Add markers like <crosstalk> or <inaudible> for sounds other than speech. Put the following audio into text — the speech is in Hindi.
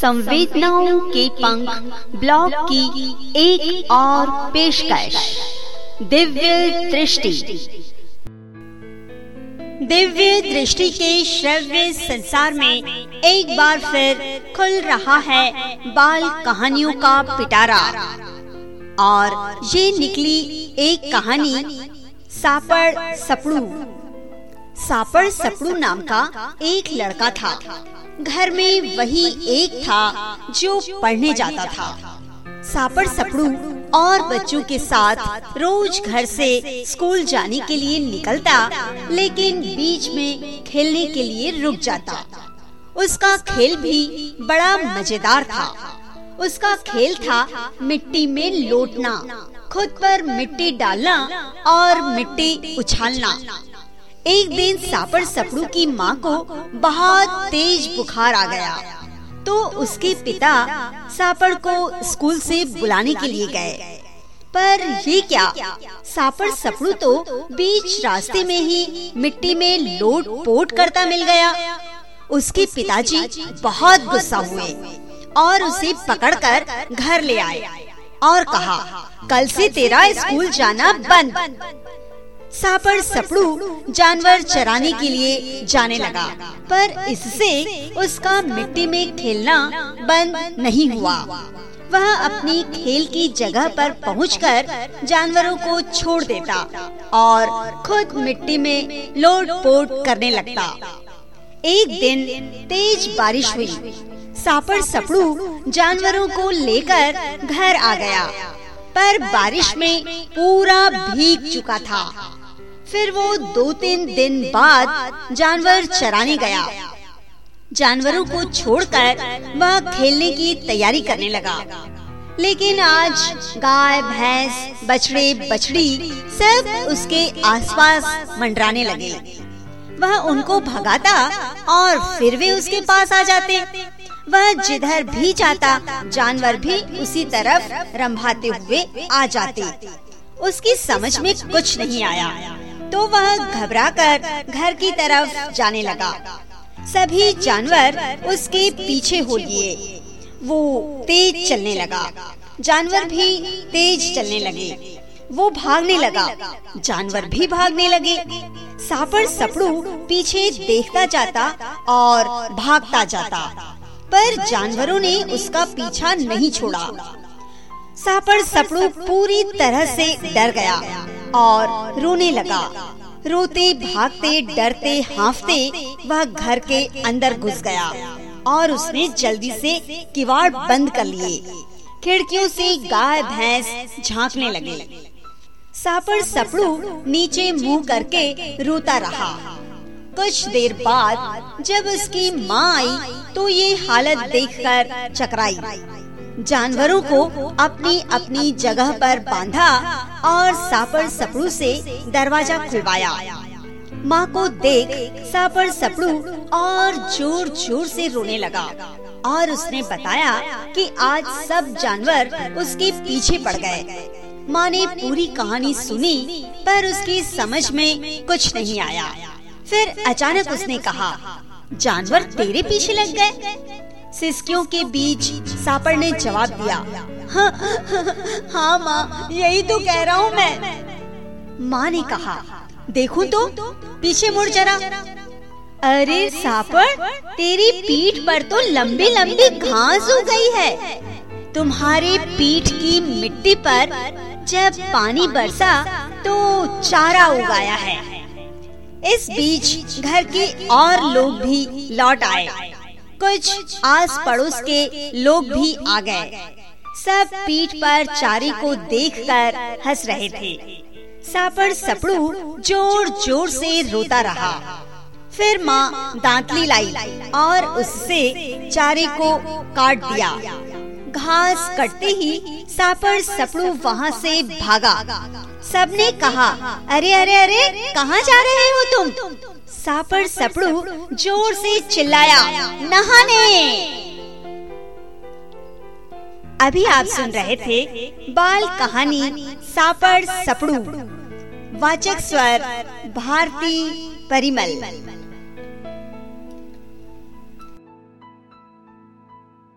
संवेदनाओं के पंख ब्लॉग की एक और पेशकश। दिव्य दृष्टि। दिव्य दृष्टि के श्रव्य संसार में एक बार फिर खुल रहा है बाल कहानियों का पिटारा। और ये निकली एक कहानी, सापड़ सपड़ू। सापड़ सपड़ू नाम का एक लड़का था। घर में वही एक था जो पढ़ने जाता था। सापड़ सपड़ू और बच्चों के साथ रोज घर से स्कूल जाने के लिए निकलता, लेकिन बीच में खेलने के लिए रुक जाता। उसका खेल भी बड़ा मज़ेदार था। उसका खेल था मिट्टी में लोटना, खुद पर मिट्टी डालना और मिट्टी उछालना। एक दिन सापड़ सपड़ू की माँ को बहुत तेज बुखार आ गया। तो उसके पिता सापड़ को स्कूल से बुलाने के लिए गए। पर ये क्या? सापड़ सपड़ू तो बीच रास्ते में ही मिट्टी में लोट पोट करता मिल गया। उसके पिताजी बहुत गुस्सा हुए और उसे पकड़कर घर ले आए और कहा, कल से तेरा स्कूल जाना बंद। सापड़ सपड़ू जानवर चराने के लिए जाने लगा। पर इससे उसका मिट्टी में खेलना बंद नहीं हुआ। वह अपनी खेल की जगह पर पहुंचकर जानवरों को छोड़ देता और खुद मिट्टी में लोट पोट करने लगता। एक दिन तेज बारिश हुई। सापड़ सपड़ू जानवरों को लेकर घर आ गया। पर बारिश में पूरा भीग चुका था। फिर वो दो तीन दिन बाद जानवर चराने गया। जानवरों को छोड़कर वह खेलने की तैयारी करने लगा। लेकिन आज गाय, भैंस, बछड़े, बछड़ी सब उसके आसपास मंडराने लगे। वह उनको भगाता और फिर वे उसके पास आ जाते। वह जिधर भी जाता, जानवर भी उसी तरफ़ रंभाते हुए आ जाते। उसकी समझ में कुछ नहीं आया। तो वह घबराकर घर की तरफ़ जाने लगा। सभी जानवर उसके पीछे हो लिए वो तेज चलने लगा। जानवर भी तेज चलने लगे। वो भागने लगा। जानवर भी भागने लगे। सापड़ सपड़ू पीछे देखता जाता और भागता जाता। पर जानवरों ने उसका पीछा नहीं छोड़ा। सापड़ सपड़ू पूरी तरह से डर गया। और रोने लगा। रोते, भागते, डरते, हाफते वह घर के अंदर घुस गया और उसने जल्दी से किवाड़ बंद कर लिए। खिड़कियों से गाय, भैंस झांकने लगे। सापड़, सपड़ू नीचे मुँह करके रोता रहा। कुछ देर बाद जब उसकी माँ आई तो ये हालत देखकर चकराई। जानवरों को अपनी अपनी जगह पर बांधा और सापड़ सपड़ू से दरवाज़ा खुलवाया। माँ को देख सापड़ सपड़ू और ज़ोर ज़ोर से रोने लगा और उसने बताया कि आज सब जानवर उसके पीछे पड़ गए। माँ ने पूरी कहानी सुनी, पर उसकी समझ में कुछ नहीं आया। फिर अचानक उसने कहा, जानवर तेरे पीछे लग गए? सिस्कियों के बीच सापड़ ने जवाब दिया <laughs> हाँ, माँ यही तो कह रहा हूँ मैं। माँ ने कहा देखो तो पीछे मुड़ जरा। अरे सापड़ तेरी पीठ पर तो लंबी लंबी घास हो गई है। तुम्हारे पीठ की मिट्टी पर जब पानी बरसा तो चारा उगाया है। इस बीच घर के और लोग भी लौट आए। कुछ आस पड़ोस के लोग भी आ गए। सब पीठ पर चारी को देखकर हंस रहे थे। सापड़ सपड़ू ज़ोर ज़ोर से रोता रहा। फिर माँ दांतली लाई और उससे चारे को काट दिया। घास कटते ही सापड़ सपड़ू वहाँ से भागा। सबने कहा, अरे अरे अरे, कहाँ जा रहे हो तुम? सापड़ सपड़ू ज़ोर से चिल्लाया, नहाने! अभी आप सुन रहे थे बाल कहानी सापड़ सपड़ू। वाचक स्वर भारती परिमल।